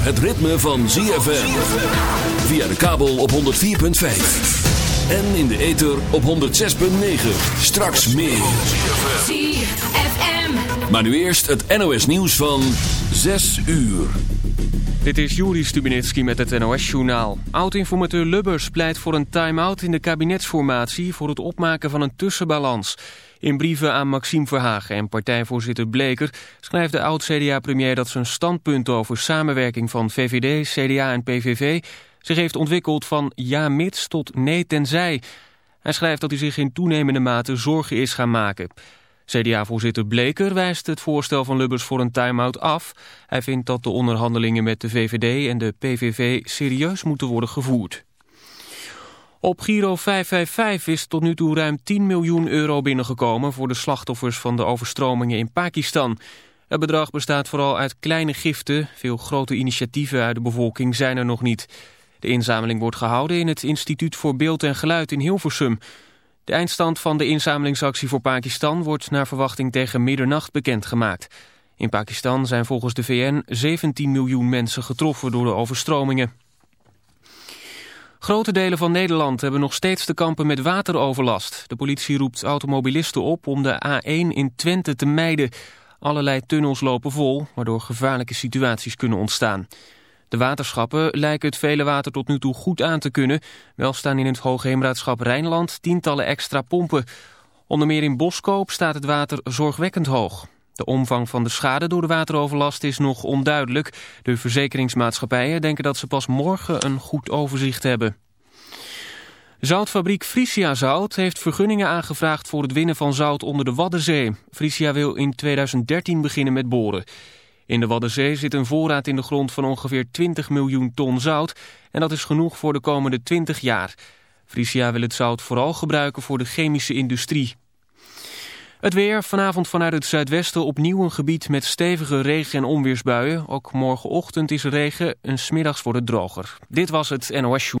zover het ritme van ZFM. Via de kabel op 104.5. En in de ether op 106.9. Straks meer. ZFM. Maar nu eerst het NOS nieuws van 6 uur. Dit is Juri Stubenitski met het NOS-journaal. Oud-informateur Lubbers pleit voor een time-out in de kabinetsformatie... voor het opmaken van een tussenbalans. In brieven aan Maxime Verhagen en partijvoorzitter Bleker... schrijft de oud-CDA-premier dat zijn standpunt over samenwerking van VVD, CDA en PVV... zich heeft ontwikkeld van ja mits tot nee tenzij. Hij schrijft dat hij zich in toenemende mate zorgen is gaan maken... CDA-voorzitter Bleker wijst het voorstel van Lubbers voor een time-out af. Hij vindt dat de onderhandelingen met de VVD en de PVV serieus moeten worden gevoerd. Op Giro 555 is tot nu toe ruim 10 miljoen euro binnengekomen... voor de slachtoffers van de overstromingen in Pakistan. Het bedrag bestaat vooral uit kleine giften. Veel grote initiatieven uit de bevolking zijn er nog niet. De inzameling wordt gehouden in het Instituut voor Beeld en Geluid in Hilversum... De eindstand van de inzamelingsactie voor Pakistan wordt naar verwachting tegen middernacht bekendgemaakt. In Pakistan zijn volgens de VN 17 miljoen mensen getroffen door de overstromingen. Grote delen van Nederland hebben nog steeds te kampen met wateroverlast. De politie roept automobilisten op om de A1 in Twente te mijden. Allerlei tunnels lopen vol, waardoor gevaarlijke situaties kunnen ontstaan. De waterschappen lijken het vele water tot nu toe goed aan te kunnen. Wel staan in het Hoogheemraadschap Rijnland tientallen extra pompen. Onder meer in Boskoop staat het water zorgwekkend hoog. De omvang van de schade door de wateroverlast is nog onduidelijk. De verzekeringsmaatschappijen denken dat ze pas morgen een goed overzicht hebben. Zoutfabriek Frisia Zout heeft vergunningen aangevraagd voor het winnen van zout onder de Waddenzee. Frisia wil in 2013 beginnen met boren. In de Waddenzee zit een voorraad in de grond van ongeveer 20 miljoen ton zout en dat is genoeg voor de komende 20 jaar. Frisia wil het zout vooral gebruiken voor de chemische industrie. Het weer, vanavond vanuit het zuidwesten opnieuw een gebied met stevige regen- en onweersbuien. Ook morgenochtend is regen en smiddags wordt het droger. Dit was het NOS Show.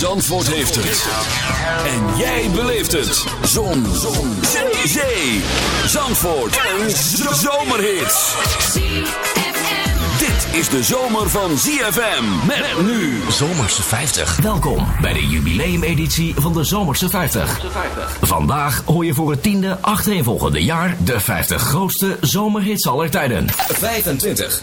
Zandvoort heeft het. En jij beleeft het. Zon. Zon. Zee. Zandvoort. Een zomerhit. ZFM. Dit is de zomer van ZFM. Met nu. Zomerse 50. Welkom bij de jubileumeditie van de Zomerse 50. Vandaag hoor je voor het tiende achtereenvolgende jaar de 50 grootste zomerhits aller tijden. 25.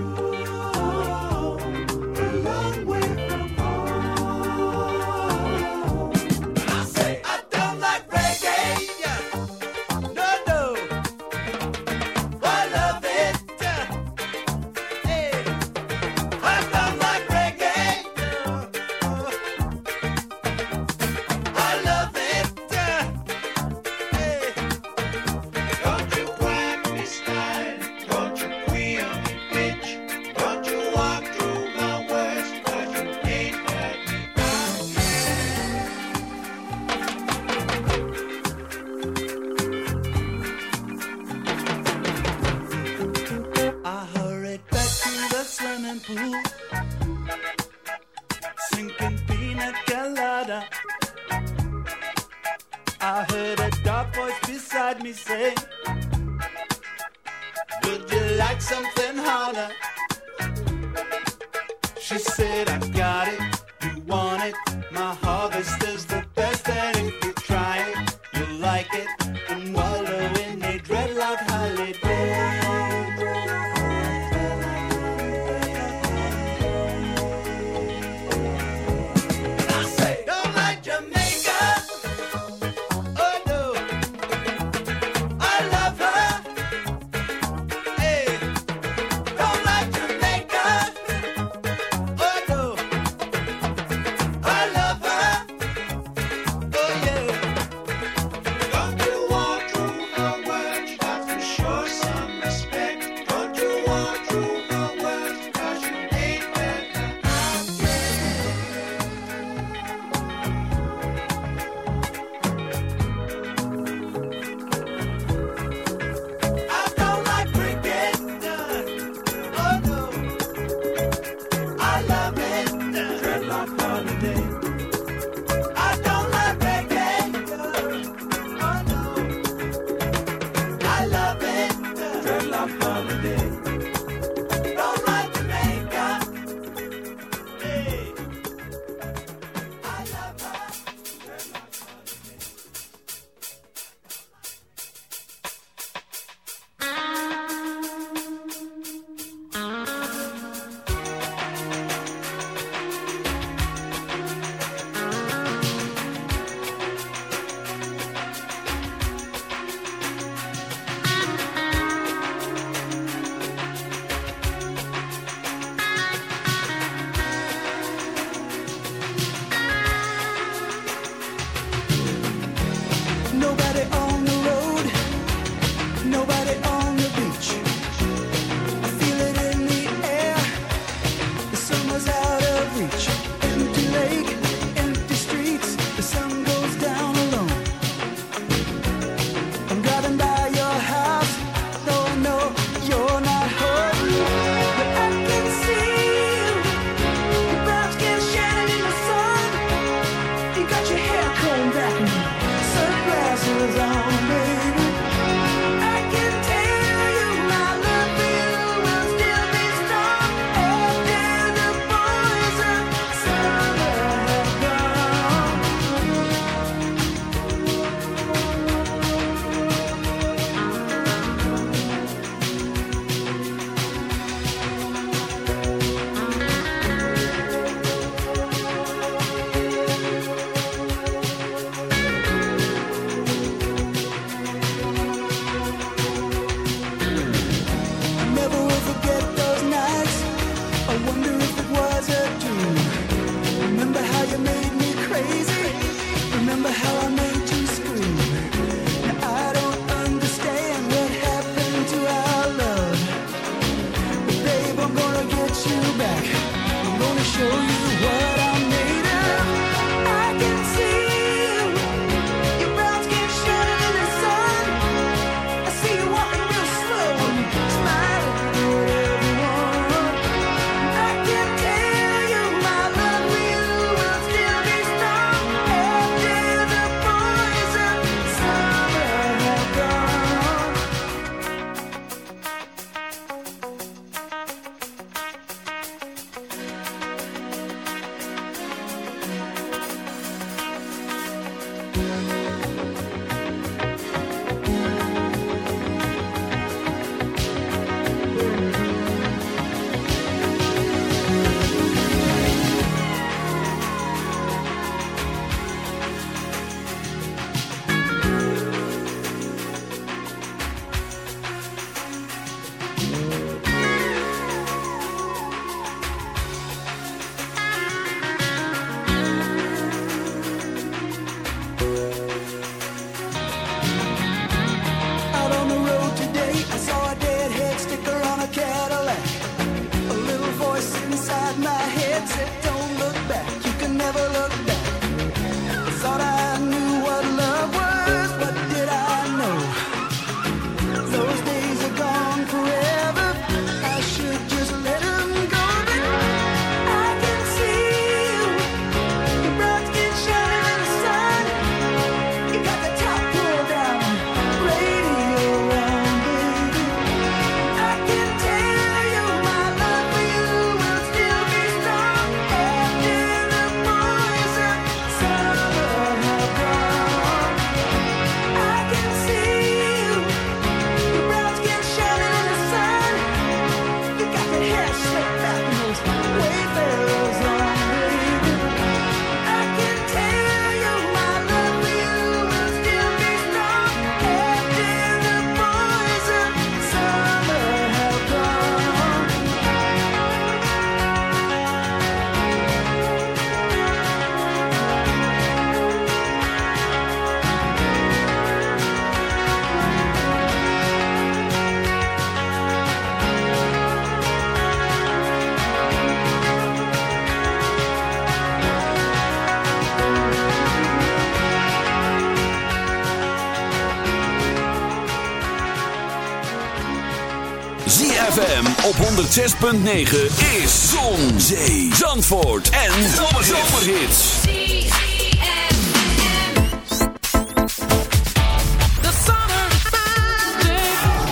106.9 is Zon, Zee, Zandvoort en Zomerhits.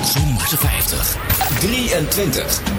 Zomerse 50. 23.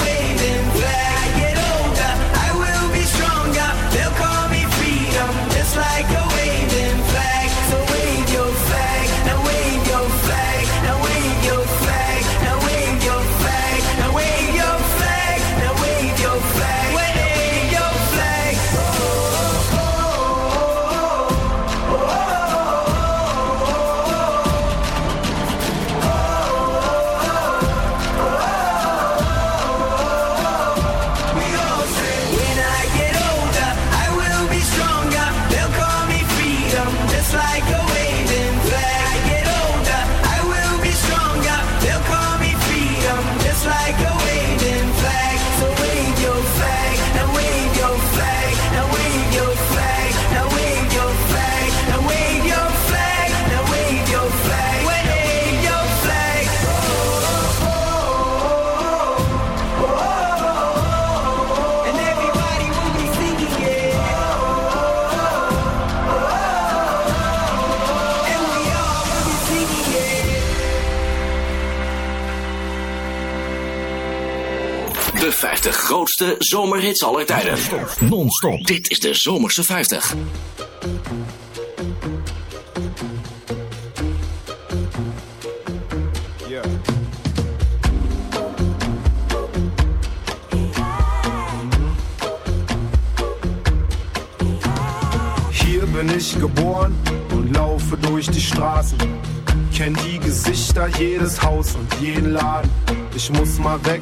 grootste zomerhits aller tijden. Non-stop. Dit is de Zomerse 50. Yeah. Hier bin ich geboren und laufe durch die Straßen. Kenn die Gesichter, jedes Haus und jeden Laden. Ich muss mal weg,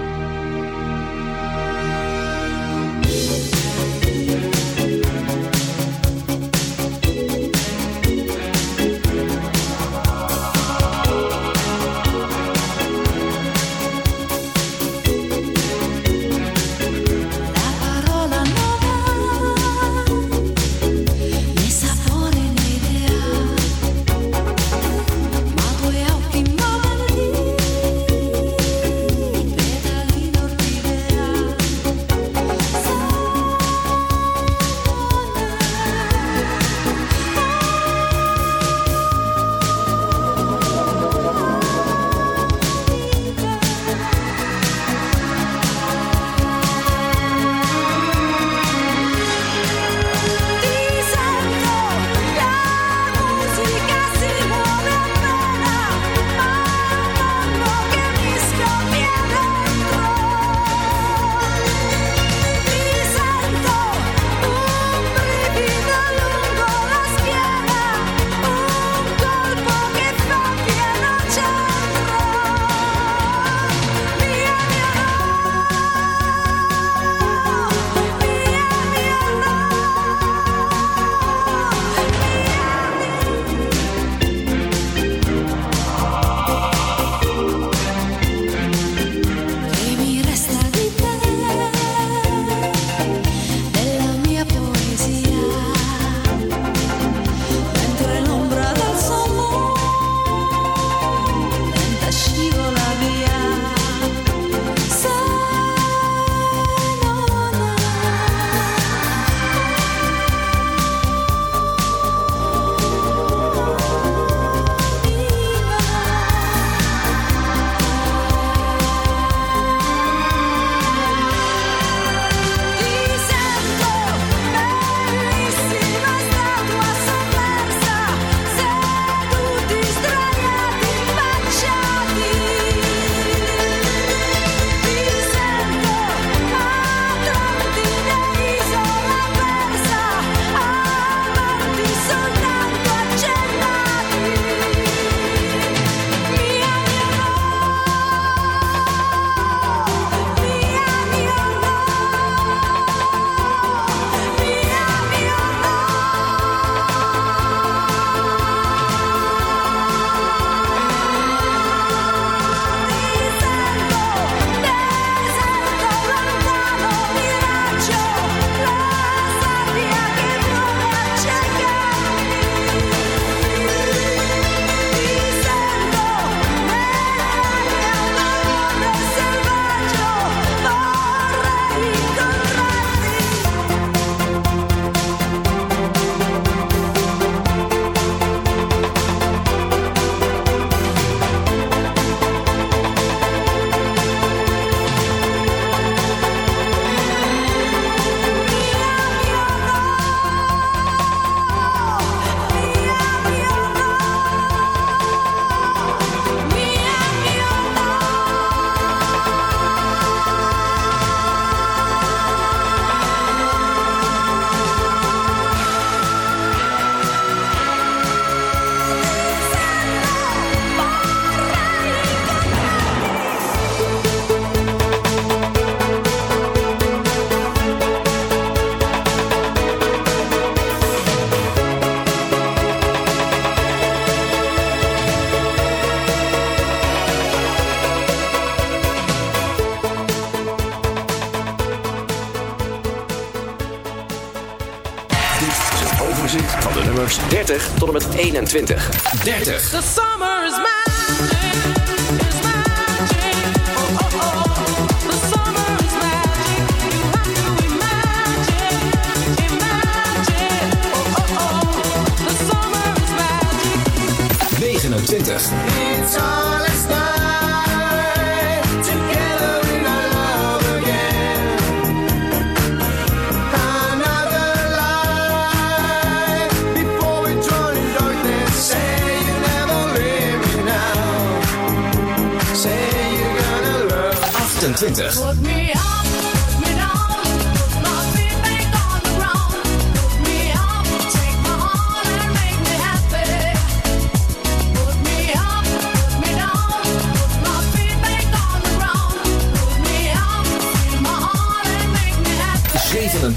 20. 30.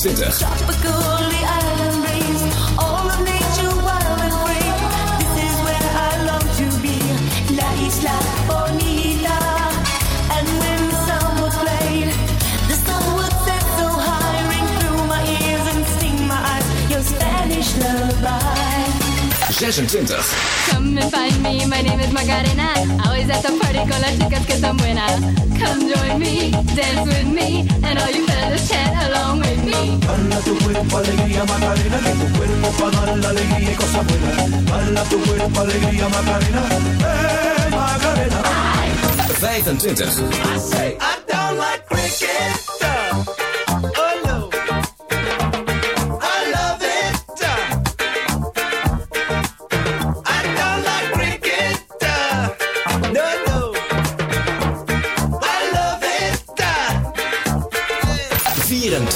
28. Put 26. Come and find me, my name is Macarena. Always at the party con las chicas que están buenas. Come join me, dance with me, and all you fellas chat along with me. Bala tu cuerpo, alegría, Macarena, que tu cuerpo para dar la alegría y cosas buenas. Bala tu cuerpo, alegría, Macarena, eh, Macarena. 25. I say I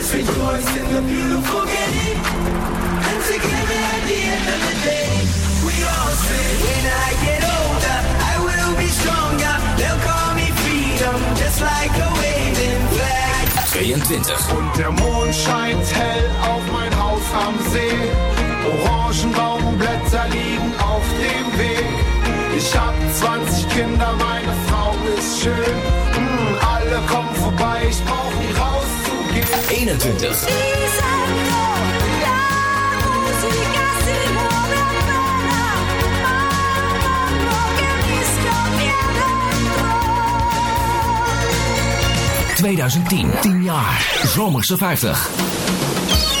Let's rejoice in the beautiful game. And together at the end of the day, we all say, when I get older, I will be stronger. They'll call me freedom, just like a waving flag. 22. Und der Mond scheint hell auf mein Haus am See. Orangenbaumblätter liegen auf dem Weg. Ich hab 20 Kinder, meine Frau ist schön. Mm, alle kommen vorbei, ich brauch nie rauszugehen. 21. ...2010, 10 jaar, Zomerse 50.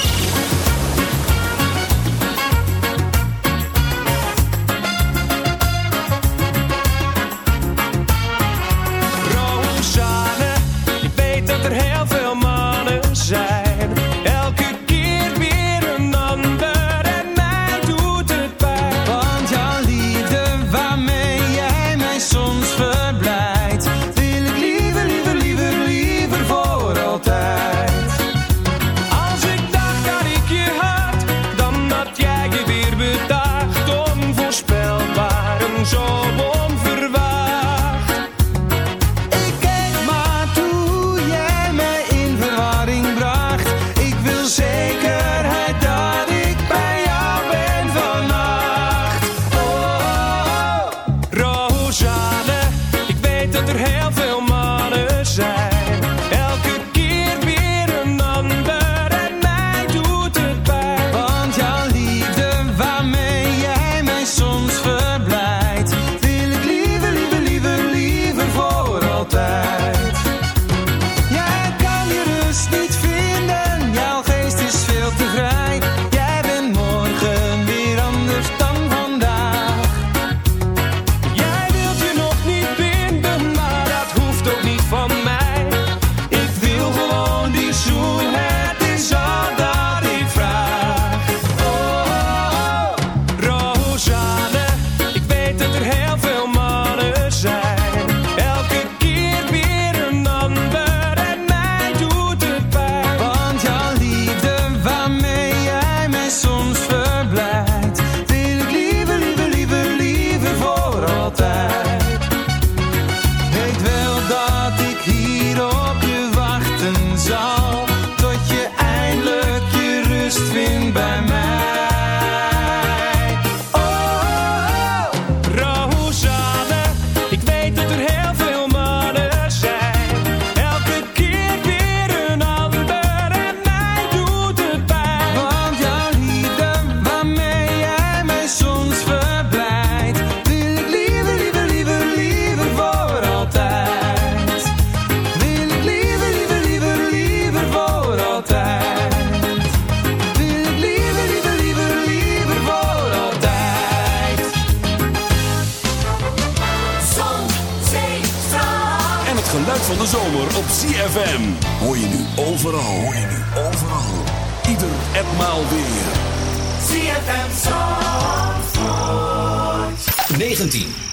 van de zomer op CFM. Hoor je nu overal, hoor je nu overal. Ieder etmaal weer. CFM Zandvoort. 19.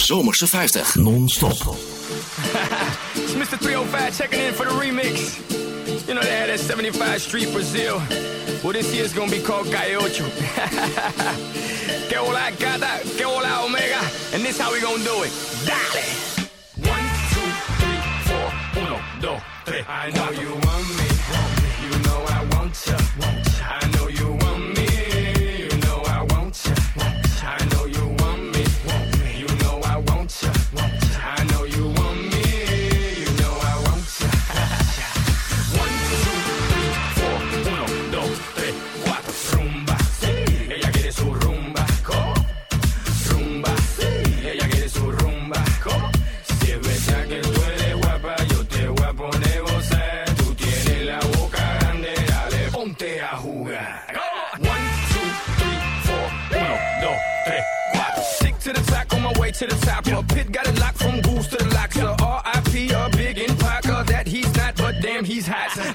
Zomerse 50. Non-stop. It's Mr. 305 checking in for the remix. You know they had that 75 Street Brazil. Well, this year's gonna be called Gaiocho. que hola gata, que hola omega. And this how we gonna do it. Dale! One, two, three, four, uno, dos, tres. I know you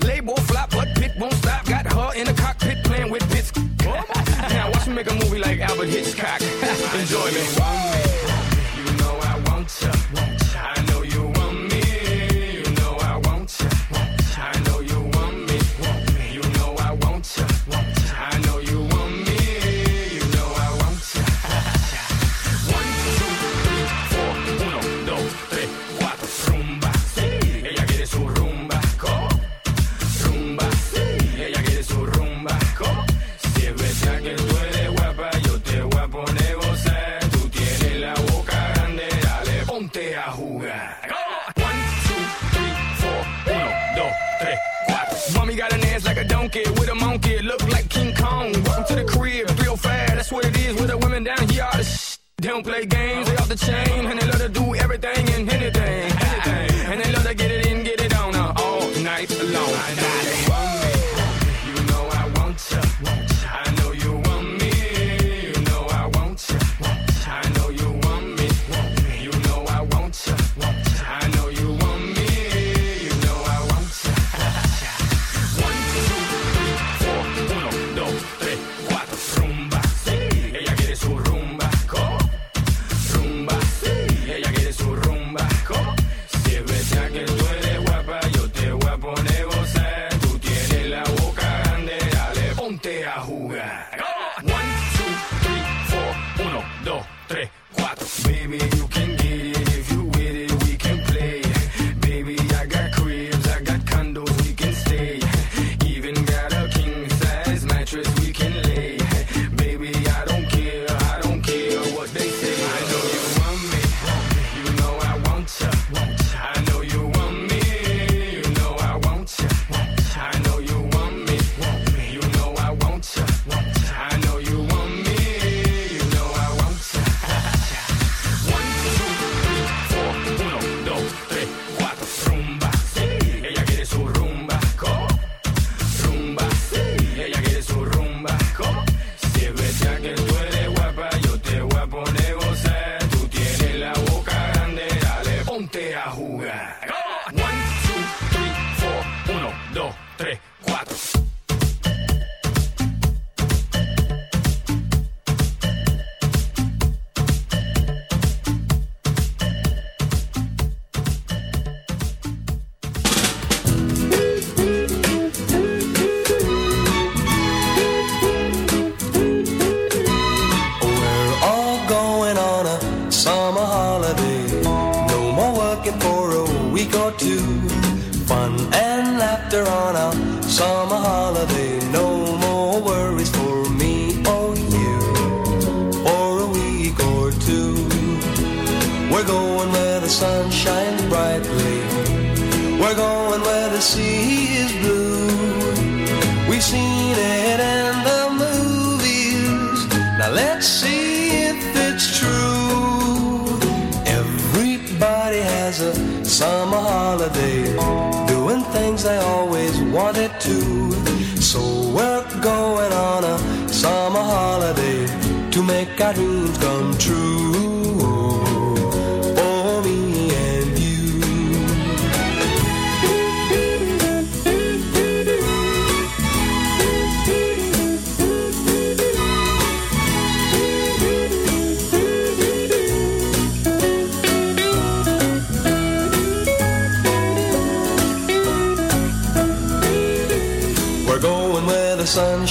Label flop, but pit won't stop. Got her in the cockpit playing with bits. now watch me make a movie like Albert Hitchcock. Enjoy me. You know I want you. play games, they off the chain, and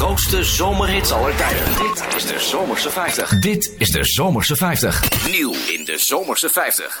grootste zomerhits aller tijden. Dit is de Zomerse 50. Dit is de Zomerse 50. Nieuw in de Zomerse 50.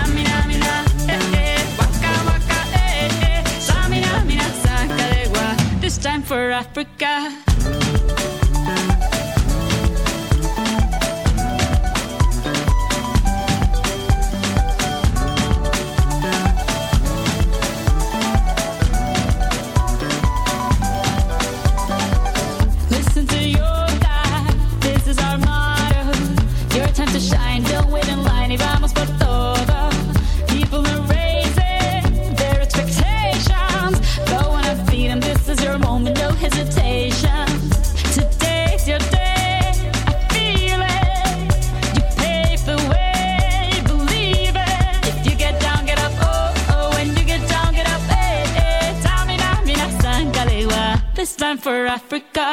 time for Africa. for Africa.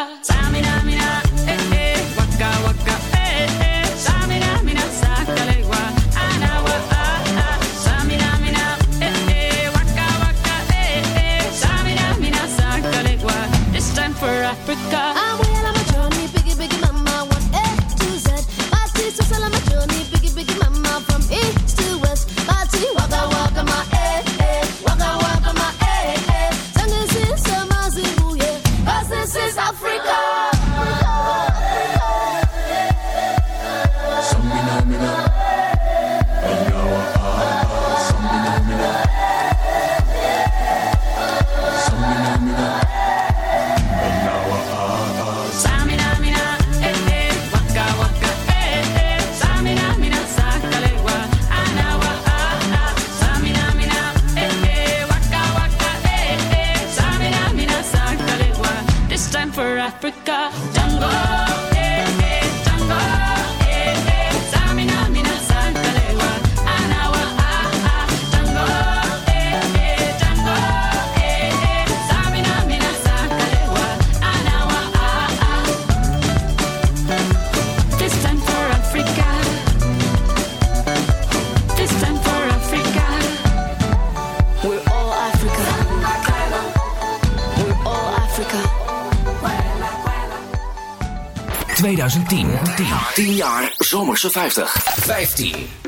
10, 10 jaar Zomerse 50. 15.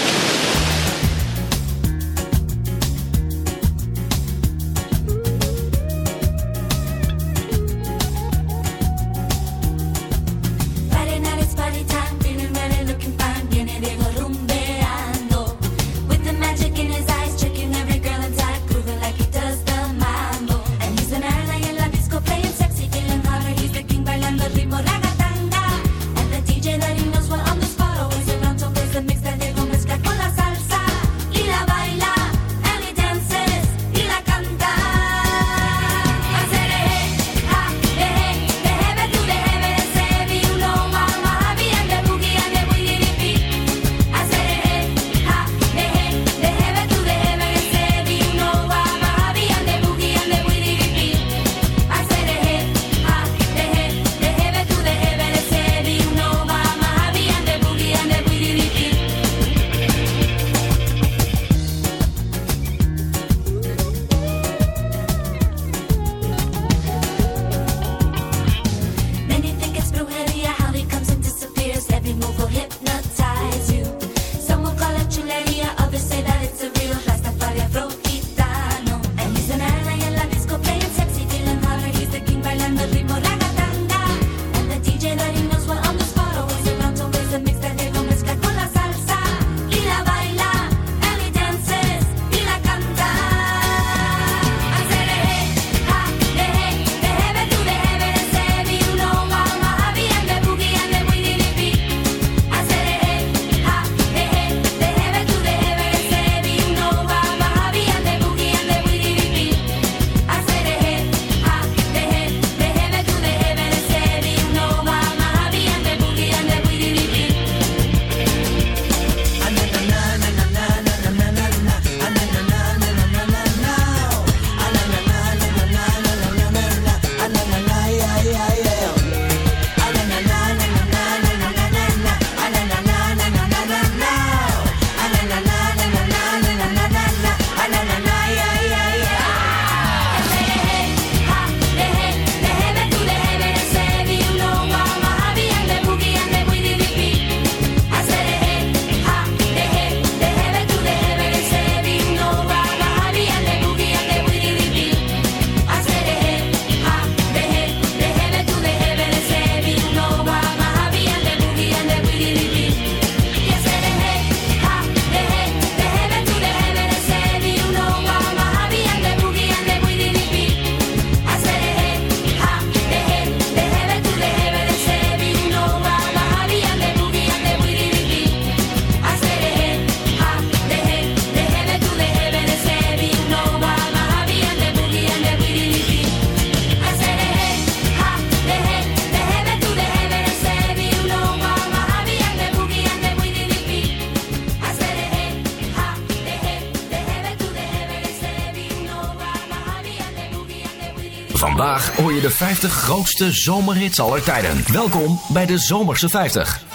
de 50 grootste zomerhits aller tijden. Welkom bij de Zomerse 50.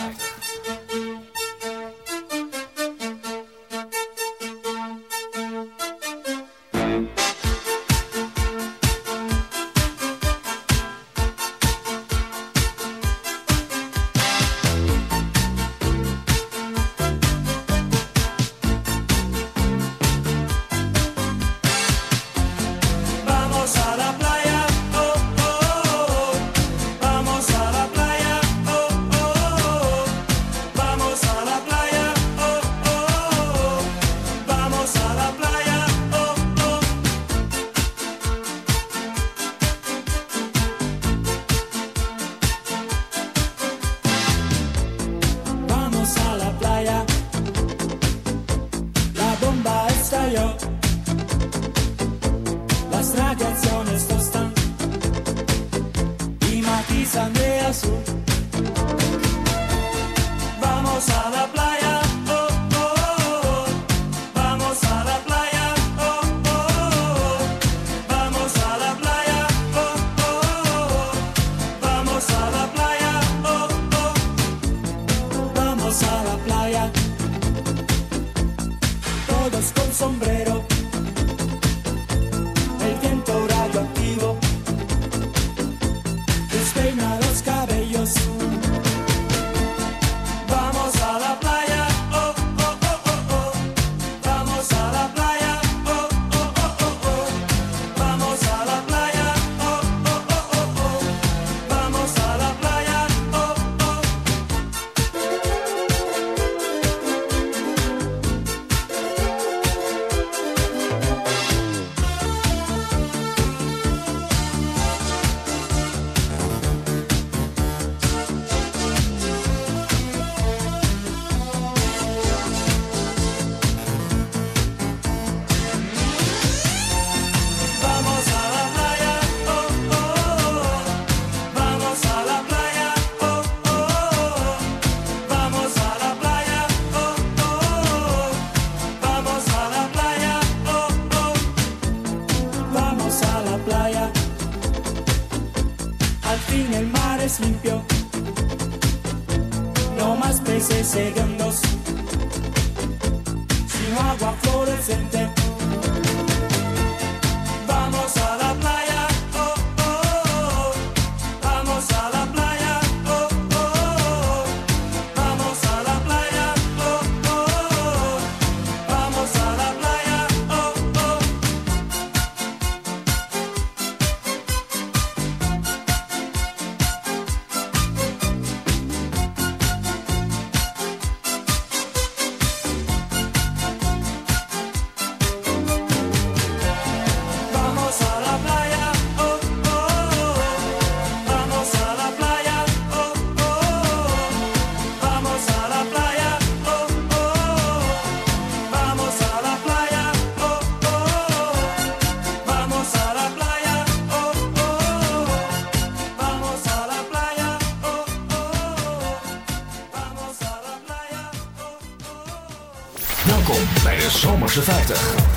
50.